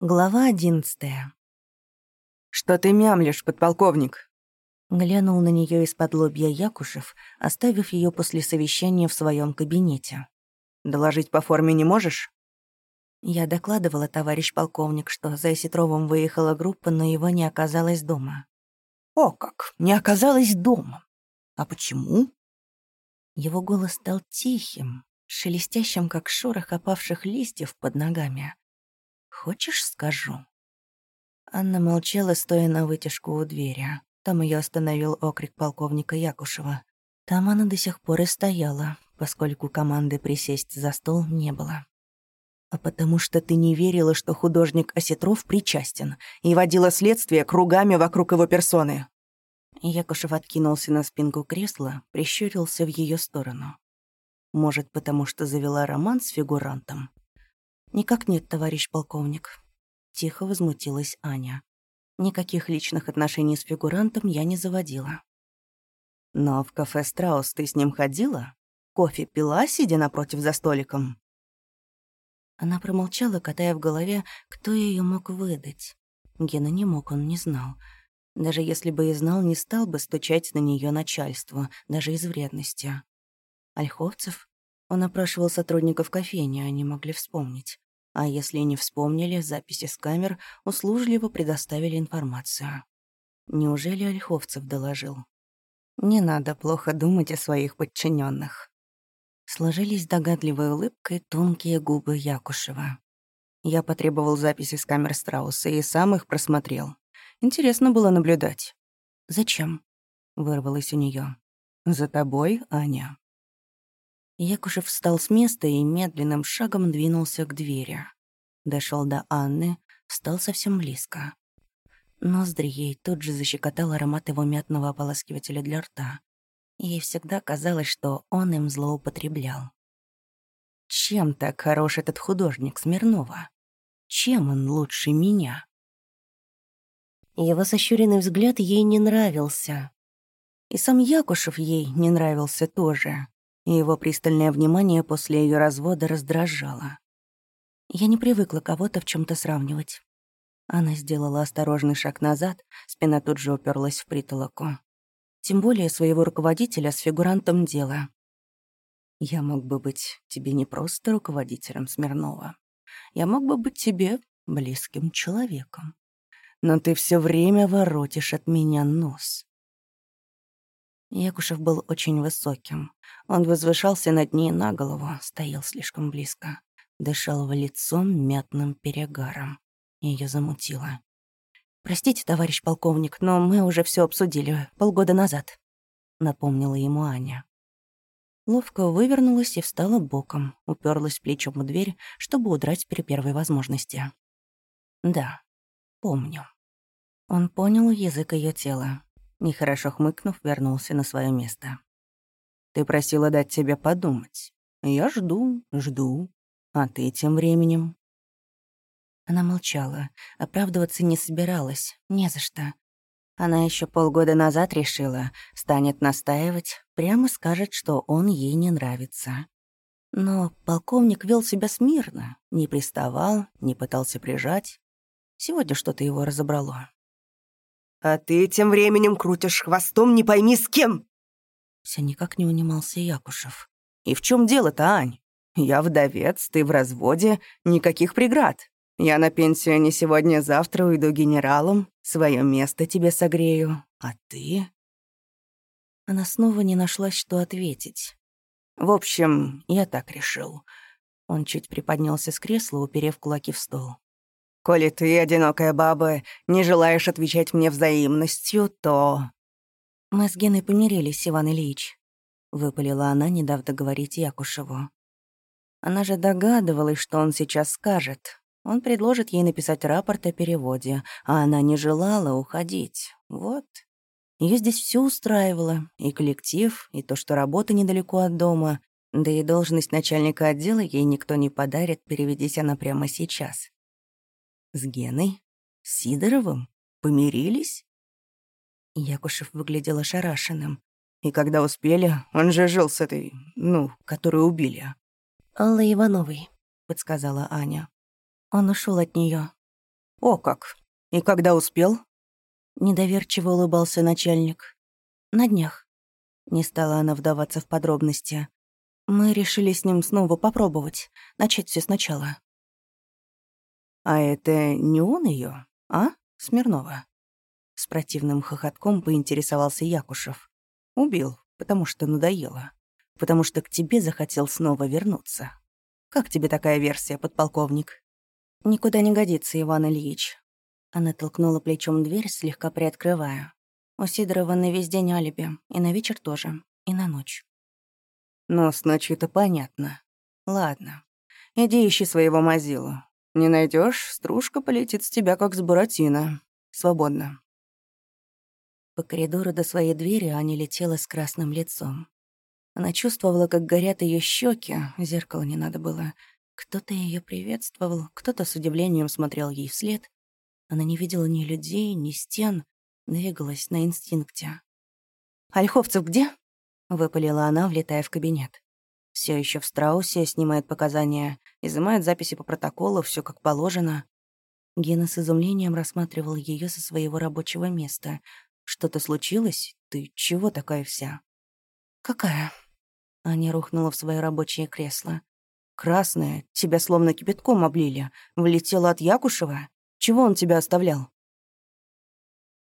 Глава одиннадцатая. «Что ты мямлишь, подполковник?» Глянул на нее из-под лобья Якушев, оставив ее после совещания в своем кабинете. «Доложить по форме не можешь?» Я докладывала, товарищ полковник, что за Осетровым выехала группа, но его не оказалось дома. «О как! Не оказалось дома! А почему?» Его голос стал тихим, шелестящим, как шорох опавших листьев под ногами. «Хочешь, скажу?» Анна молчала, стоя на вытяжку у двери. Там ее остановил окрик полковника Якушева. Там она до сих пор и стояла, поскольку команды присесть за стол не было. «А потому что ты не верила, что художник Осетров причастен, и водила следствие кругами вокруг его персоны». Якушев откинулся на спинку кресла, прищурился в ее сторону. Может, потому что завела роман с фигурантом? «Никак нет, товарищ полковник», — тихо возмутилась Аня. «Никаких личных отношений с фигурантом я не заводила». «Но в кафе «Страус» ты с ним ходила? Кофе пила, сидя напротив за столиком?» Она промолчала, катая в голове, кто ее мог выдать. Гена не мог, он не знал. Даже если бы и знал, не стал бы стучать на нее начальство, даже из вредности. Ольховцев? Он опрашивал сотрудников кофейни, они могли вспомнить. А если не вспомнили, записи с камер услужливо предоставили информацию. Неужели Ольховцев доложил? Не надо плохо думать о своих подчиненных. Сложились догадливой улыбкой тонкие губы Якушева. Я потребовал записи с камер Страуса и сам их просмотрел. Интересно было наблюдать. «Зачем?» — вырвалось у нее. «За тобой, Аня». Якушев встал с места и медленным шагом двинулся к двери. Дошел до Анны, встал совсем близко. Ноздри ей тут же защекотал аромат его мятного ополаскивателя для рта. Ей всегда казалось, что он им злоупотреблял. Чем так хорош этот художник Смирнова? Чем он лучше меня? Его сощуренный взгляд ей не нравился. И сам Якушев ей не нравился тоже и его пристальное внимание после ее развода раздражало. Я не привыкла кого-то в чем то сравнивать. Она сделала осторожный шаг назад, спина тут же уперлась в притолоку. Тем более своего руководителя с фигурантом дела. Я мог бы быть тебе не просто руководителем Смирнова. Я мог бы быть тебе близким человеком. Но ты все время воротишь от меня нос. Якушев был очень высоким. Он возвышался над ней на голову, стоял слишком близко. Дышал в лицо мятным перегаром. Ее замутило. «Простите, товарищ полковник, но мы уже все обсудили полгода назад», — напомнила ему Аня. Ловко вывернулась и встала боком, уперлась плечом в дверь, чтобы удрать при первой возможности. «Да, помню». Он понял язык ее тела, Нехорошо хмыкнув, вернулся на свое место. «Ты просила дать тебе подумать. Я жду, жду. А ты тем временем...» Она молчала, оправдываться не собиралась, не за что. Она еще полгода назад решила, станет настаивать, прямо скажет, что он ей не нравится. Но полковник вел себя смирно, не приставал, не пытался прижать. Сегодня что-то его разобрало. А ты тем временем крутишь хвостом не пойми с кем!» Все никак не унимался Якушев. «И в чем дело-то, Ань? Я вдовец, ты в разводе, никаких преград. Я на пенсию не сегодня-завтра уйду генералом, свое место тебе согрею. А ты...» Она снова не нашлась, что ответить. «В общем, я так решил». Он чуть приподнялся с кресла, уперев кулаки в стол. Коли ты, одинокая баба, не желаешь отвечать мне взаимностью, то...» «Мы с Геной помирились, Иван Ильич», — выпалила она, не дав договорить Якушеву. Она же догадывалась, что он сейчас скажет. Он предложит ей написать рапорт о переводе, а она не желала уходить. Вот. Ее здесь все устраивало. И коллектив, и то, что работа недалеко от дома, да и должность начальника отдела ей никто не подарит, переведись она прямо сейчас. С Геной? С Сидоровым? Помирились? Якушев выглядел ошарашенным. И когда успели, он же жил с этой, ну, которую убили. «Аллой Ивановой», — подсказала Аня. Он ушел от нее. О как! И когда успел?» Недоверчиво улыбался начальник. «На днях». Не стала она вдаваться в подробности. Мы решили с ним снова попробовать, начать все сначала. «А это не он ее, а, Смирнова?» С противным хохотком поинтересовался Якушев. «Убил, потому что надоело. Потому что к тебе захотел снова вернуться. Как тебе такая версия, подполковник?» «Никуда не годится, Иван Ильич». Она толкнула плечом дверь, слегка приоткрывая. У Сидорова на весь день алиби, и на вечер тоже, и на ночь. «Но с ночью-то понятно. Ладно, иди ищи своего Мазилу. Не найдешь, стружка полетит с тебя, как с Буратино. Свободно». По коридору до своей двери Аня летела с красным лицом. Она чувствовала, как горят ее щеки, зеркало не надо было. Кто-то ее приветствовал, кто-то с удивлением смотрел ей вслед. Она не видела ни людей, ни стен, двигалась на инстинкте. «Ольховцев где?» — выпалила она, влетая в кабинет. Все еще в страусе, снимает показания, изымает записи по протоколу, все как положено. Гена с изумлением рассматривал ее со своего рабочего места. «Что-то случилось? Ты чего такая вся?» «Какая?» Аня рухнула в свое рабочее кресло. «Красная, тебя словно кипятком облили. Влетела от Якушева? Чего он тебя оставлял?»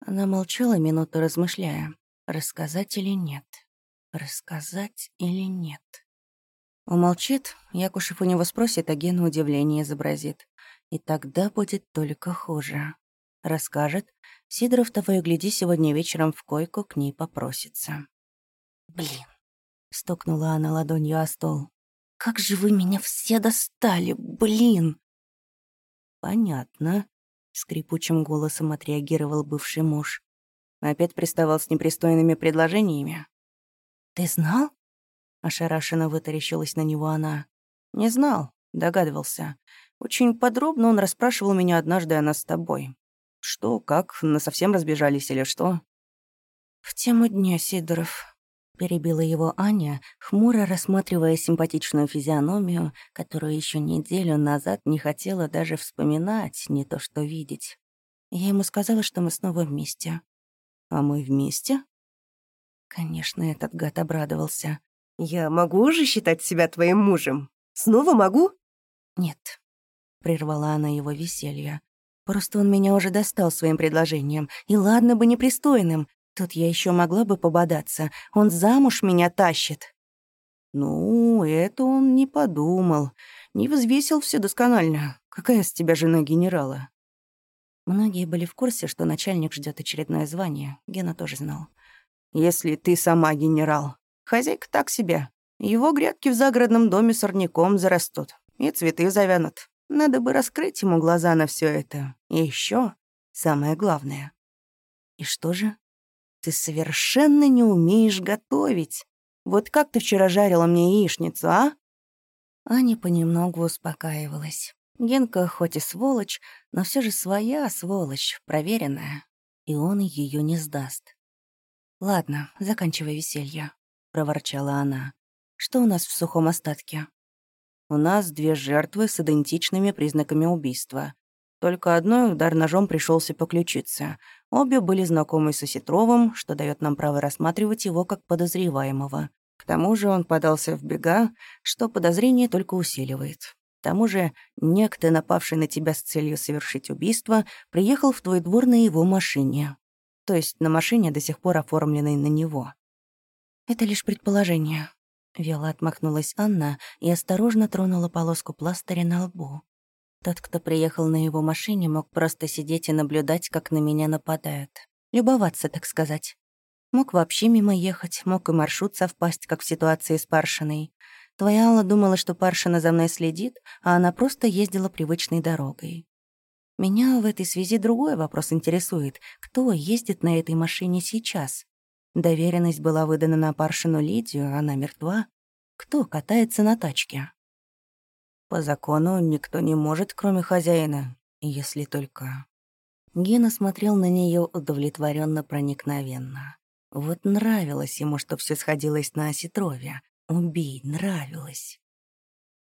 Она молчала минуту, размышляя, рассказать или нет. Рассказать или нет. Умолчит, Якушев у него спросит, а Гена удивление изобразит. И тогда будет только хуже. Расскажет, Сидоров того и гляди сегодня вечером в койку к ней попросится. «Блин!» — стукнула она ладонью о стол. «Как же вы меня все достали, блин!» «Понятно», — скрипучим голосом отреагировал бывший муж. Опять приставал с непристойными предложениями. «Ты знал?» — ошарашенно вытаращилась на него она. «Не знал, догадывался. Очень подробно он расспрашивал меня однажды о нас с тобой. Что, как, на совсем разбежались или что?» «В тему дня, Сидоров», — перебила его Аня, хмуро рассматривая симпатичную физиономию, которую еще неделю назад не хотела даже вспоминать, не то что видеть. Я ему сказала, что мы снова вместе. «А мы вместе?» Конечно, этот гад обрадовался. «Я могу уже считать себя твоим мужем? Снова могу?» «Нет», — прервала она его веселье. «Просто он меня уже достал своим предложением. И ладно бы непристойным. Тут я еще могла бы пободаться. Он замуж меня тащит». «Ну, это он не подумал. Не взвесил все досконально. Какая с тебя жена генерала?» Многие были в курсе, что начальник ждет очередное звание. Гена тоже знал. Если ты сама генерал. Хозяйка так себе. Его грядки в загородном доме сорняком зарастут. И цветы завянут. Надо бы раскрыть ему глаза на все это. И еще самое главное. И что же? Ты совершенно не умеешь готовить. Вот как ты вчера жарила мне яичницу, а? Аня понемногу успокаивалась. Генка хоть и сволочь, но все же своя сволочь, проверенная. И он ее не сдаст. «Ладно, заканчивай веселье», — проворчала она. «Что у нас в сухом остатке?» «У нас две жертвы с идентичными признаками убийства. Только одной удар ножом пришелся по ключице. Обе были знакомы с Осетровым, что дает нам право рассматривать его как подозреваемого. К тому же он подался в бега, что подозрение только усиливает. К тому же некто, напавший на тебя с целью совершить убийство, приехал в твой двор на его машине то есть на машине, до сих пор оформленной на него. «Это лишь предположение», — вяло отмахнулась Анна и осторожно тронула полоску пластыря на лбу. Тот, кто приехал на его машине, мог просто сидеть и наблюдать, как на меня нападают. Любоваться, так сказать. Мог вообще мимо ехать, мог и маршрут совпасть, как в ситуации с Паршиной. Твоя Алла думала, что Паршина за мной следит, а она просто ездила привычной дорогой. Меня в этой связи другой вопрос интересует. Кто ездит на этой машине сейчас? Доверенность была выдана на Паршину Лидию, она мертва. Кто катается на тачке? По закону никто не может, кроме хозяина, если только... Гена смотрел на нее удовлетворенно проникновенно. Вот нравилось ему, что все сходилось на Осетрове. Убей, нравилось.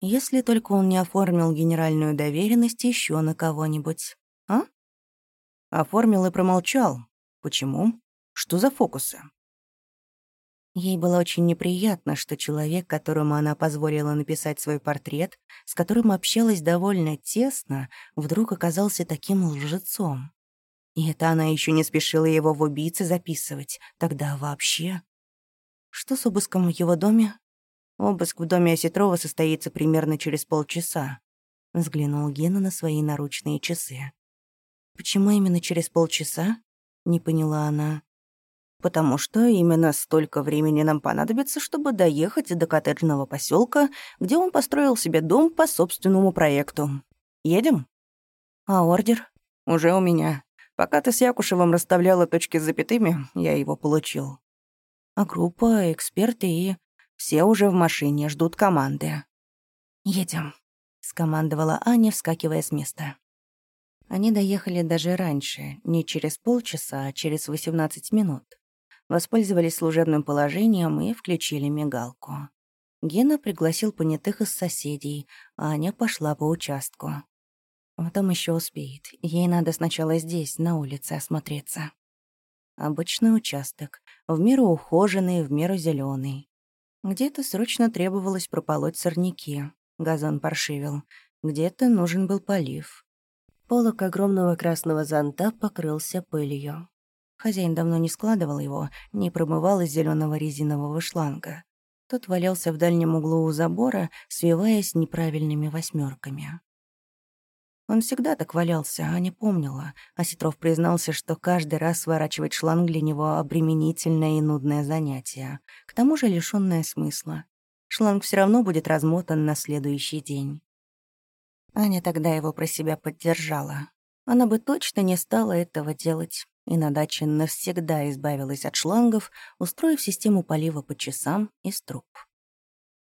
Если только он не оформил генеральную доверенность еще на кого-нибудь. А? Оформил и промолчал. Почему? Что за фокусы? Ей было очень неприятно, что человек, которому она позволила написать свой портрет, с которым общалась довольно тесно, вдруг оказался таким лжецом. И это она еще не спешила его в убийцы записывать. Тогда вообще... Что с обыском в его доме? Обыск в доме Осетрова состоится примерно через полчаса. Взглянул Гена на свои наручные часы. «Почему именно через полчаса?» — не поняла она потому что именно столько времени нам понадобится, чтобы доехать до коттеджного поселка, где он построил себе дом по собственному проекту. Едем? А ордер? Уже у меня. Пока ты с Якушевым расставляла точки с запятыми, я его получил. А группа, эксперты и... Все уже в машине, ждут команды. «Едем», — скомандовала Аня, вскакивая с места. Они доехали даже раньше, не через полчаса, а через 18 минут воспользовались служебным положением и включили мигалку. Гена пригласил понятых из соседей, а Аня пошла по участку. Потом еще успеет. Ей надо сначала здесь, на улице, осмотреться. Обычный участок, в меру ухоженный, в меру зеленый. Где-то срочно требовалось прополоть сорняки. Газон паршивил. Где-то нужен был полив. Полок огромного красного зонта покрылся пылью. Хозяин давно не складывал его, не промывал из зеленого резинового шланга. Тот валялся в дальнем углу у забора, свиваясь неправильными восьмерками. Он всегда так валялся, а не помнила. А признался, что каждый раз сворачивать шланг для него обременительное и нудное занятие, к тому же лишённое смысла. Шланг все равно будет размотан на следующий день. Аня тогда его про себя поддержала. Она бы точно не стала этого делать и на даче навсегда избавилась от шлангов, устроив систему полива по часам из труб.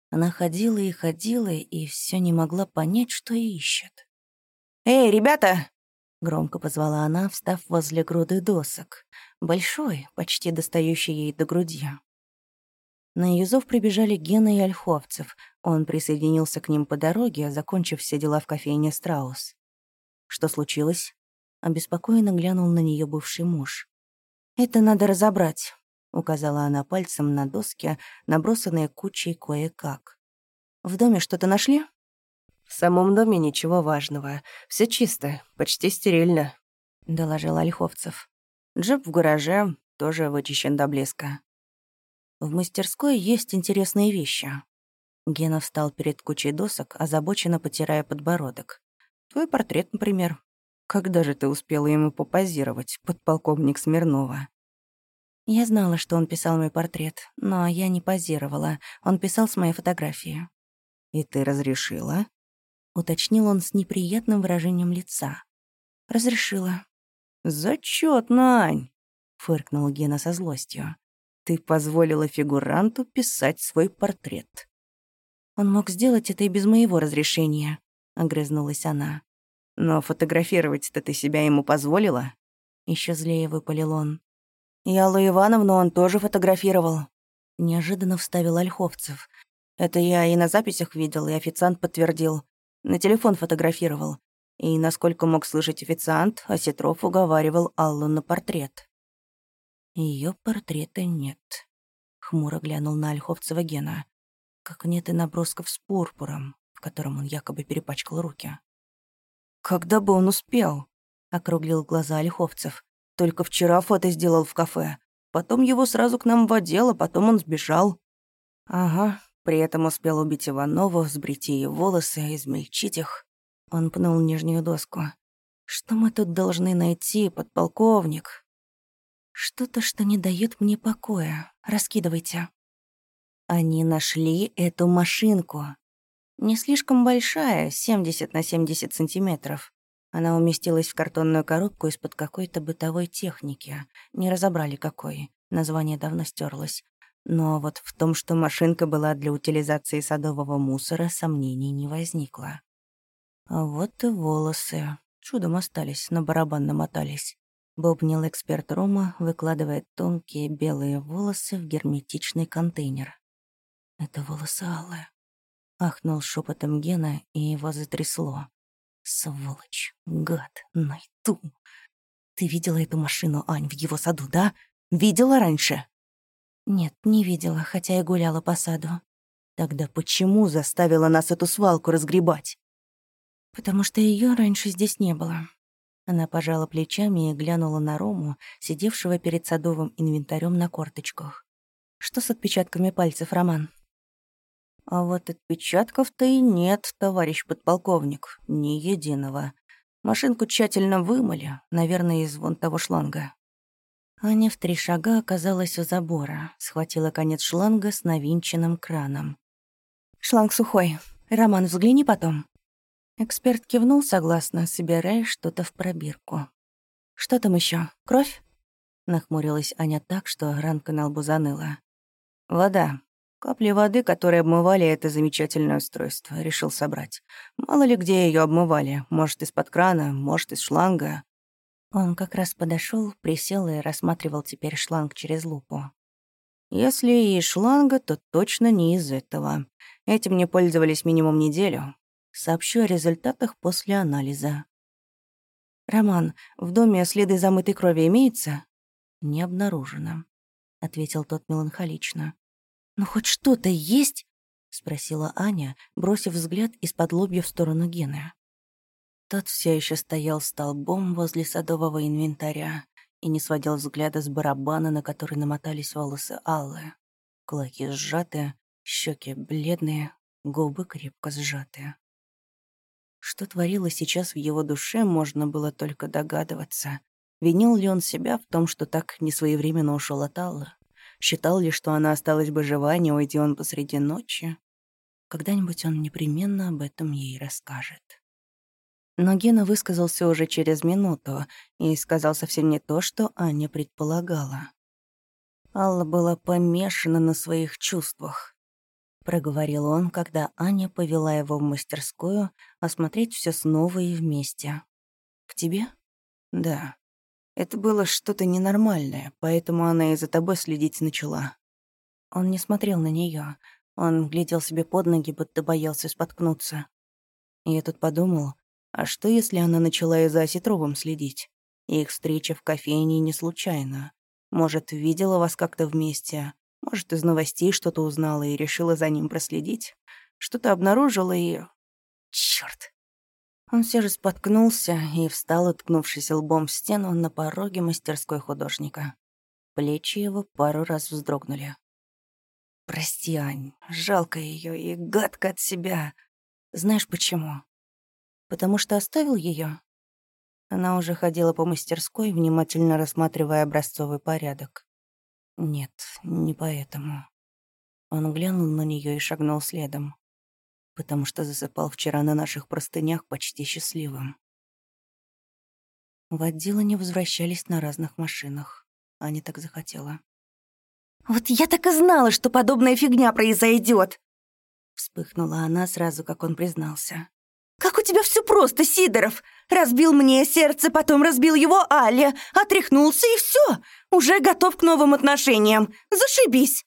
Она ходила и ходила, и все не могла понять, что ищет. «Эй, ребята!» — громко позвала она, встав возле груды досок, большой, почти достающей ей до груди. На ее зов прибежали Гена и Ольховцев. Он присоединился к ним по дороге, закончив все дела в кофейне «Страус». Что случилось? Обеспокоенно глянул на нее бывший муж. «Это надо разобрать», — указала она пальцем на доски, набросанные кучей кое-как. «В доме что-то нашли?» «В самом доме ничего важного. Все чисто, почти стерильно», — доложил Ольховцев. «Джип в гараже тоже вычищен до блеска». «В мастерской есть интересные вещи». Гена встал перед кучей досок, озабоченно потирая подбородок. «Твой портрет, например. Когда же ты успела ему попозировать, подполковник Смирнова?» Я знала, что он писал мой портрет, но я не позировала. Он писал с моей фотографии. «И ты разрешила?» — уточнил он с неприятным выражением лица. «Разрешила». «Зачётно, Ань!» — фыркнул Гена со злостью. «Ты позволила фигуранту писать свой портрет». «Он мог сделать это и без моего разрешения», — огрызнулась она. Но фотографировать-то ты себя ему позволила?» Еще злее выпалил он. «И Аллу Ивановну он тоже фотографировал». Неожиданно вставил Ольховцев. «Это я и на записях видел, и официант подтвердил. На телефон фотографировал. И, насколько мог слышать официант, Осетров уговаривал Аллу на портрет». Ее портрета нет», — хмуро глянул на Ольховцева Гена. «Как нет и набросков с пурпуром, в котором он якобы перепачкал руки». «Когда бы он успел?» — округлил глаза Ольховцев. «Только вчера фото сделал в кафе. Потом его сразу к нам в отдел, а потом он сбежал». «Ага, при этом успел убить Иванову, сбрить ей волосы, измельчить их». Он пнул нижнюю доску. «Что мы тут должны найти, подполковник?» «Что-то, что не дает мне покоя. Раскидывайте». Они нашли эту машинку. Не слишком большая, 70 на 70 сантиметров. Она уместилась в картонную коробку из-под какой-то бытовой техники. Не разобрали какой. Название давно стерлось. Но вот в том, что машинка была для утилизации садового мусора, сомнений не возникло. А вот и волосы. Чудом остались, на барабан намотались. Бобнил эксперт Рома, выкладывая тонкие белые волосы в герметичный контейнер. Это волосы алые. Ахнул шепотом Гена, и его затрясло. Сволочь, гад, найду. Ты видела эту машину, Ань, в его саду, да? Видела раньше?» «Нет, не видела, хотя и гуляла по саду». «Тогда почему заставила нас эту свалку разгребать?» «Потому что ее раньше здесь не было». Она пожала плечами и глянула на Рому, сидевшего перед садовым инвентарем на корточках. «Что с отпечатками пальцев, Роман?» «А вот отпечатков-то и нет, товарищ подполковник, ни единого. Машинку тщательно вымыли, наверное, из вон того шланга». Аня в три шага оказалась у забора, схватила конец шланга с навинченным краном. «Шланг сухой. Роман, взгляни потом». Эксперт кивнул согласно, собирая что-то в пробирку. «Что там еще? Кровь?» Нахмурилась Аня так, что ранка на лбу заныла. «Вода. Капли воды, которые обмывали это замечательное устройство, решил собрать. Мало ли где ее обмывали. Может, из-под крана, может, из шланга». Он как раз подошел, присел и рассматривал теперь шланг через лупу. «Если и шланга, то точно не из этого. Этим не пользовались минимум неделю. Сообщу о результатах после анализа. «Роман, в доме следы замытой крови имеются?» «Не обнаружено», — ответил тот меланхолично. «Ну хоть что-то есть?» — спросила Аня, бросив взгляд из-под лобья в сторону Гены. Тот все еще стоял столбом возле садового инвентаря и не сводил взгляда с барабана, на который намотались волосы Аллы. Кулаки сжатые, щеки бледные, губы крепко сжатые. Что творилось сейчас в его душе, можно было только догадываться. Винил ли он себя в том, что так несвоевременно ушел от Аллы? Считал ли, что она осталась бы жива, не уйди он посреди ночи? Когда-нибудь он непременно об этом ей расскажет. Но Гена высказался уже через минуту и сказал совсем не то, что Аня предполагала. Алла была помешана на своих чувствах проговорил он, когда Аня повела его в мастерскую осмотреть все снова и вместе. «К тебе?» «Да. Это было что-то ненормальное, поэтому она и за тобой следить начала». Он не смотрел на нее. Он глядел себе под ноги, будто боялся споткнуться. Я тут подумал, а что, если она начала и за Осетровым следить? их встреча в кофейне не случайна. Может, видела вас как-то вместе, может, из новостей что-то узнала и решила за ним проследить. Что-то обнаружила и... Чёрт. Он все же споткнулся и встал, уткнувшись лбом в стену на пороге мастерской художника. Плечи его пару раз вздрогнули. «Прости, Ань, жалко ее и гадко от себя. Знаешь почему? Потому что оставил ее. Она уже ходила по мастерской, внимательно рассматривая образцовый порядок. Нет, не поэтому. Он глянул на нее и шагнул следом, потому что засыпал вчера на наших простынях почти счастливым. В отделы возвращались на разных машинах. Аня так захотела. «Вот я так и знала, что подобная фигня произойдет!» Вспыхнула она сразу, как он признался. «Как у тебя все просто, Сидоров! Разбил мне сердце, потом разбил его Аля, отряхнулся и все, уже готов к новым отношениям. Зашибись!»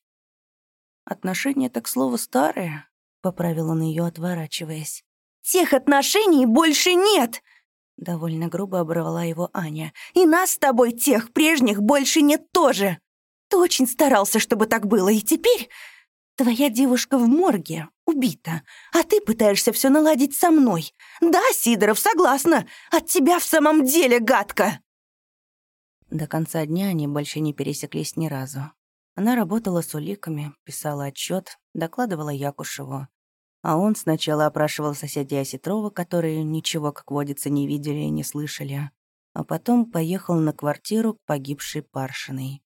«Отношения так слово старое», — поправил он ее, отворачиваясь. «Тех отношений больше нет!» Довольно грубо оборвала его Аня. «И нас с тобой, тех прежних, больше нет тоже! Ты очень старался, чтобы так было, и теперь Твоя девушка в морге, убита, а ты пытаешься все наладить со мной. Да, Сидоров, согласна. От тебя в самом деле гадко. До конца дня они больше не пересеклись ни разу. Она работала с уликами, писала отчет, докладывала Якушеву. А он сначала опрашивал соседей Осетрова, которые ничего, как водится, не видели и не слышали, а потом поехал на квартиру к погибшей Паршиной.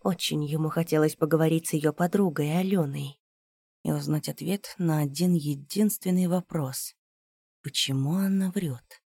Очень ему хотелось поговорить с ее подругой Аленой и узнать ответ на один единственный вопрос. Почему она врет?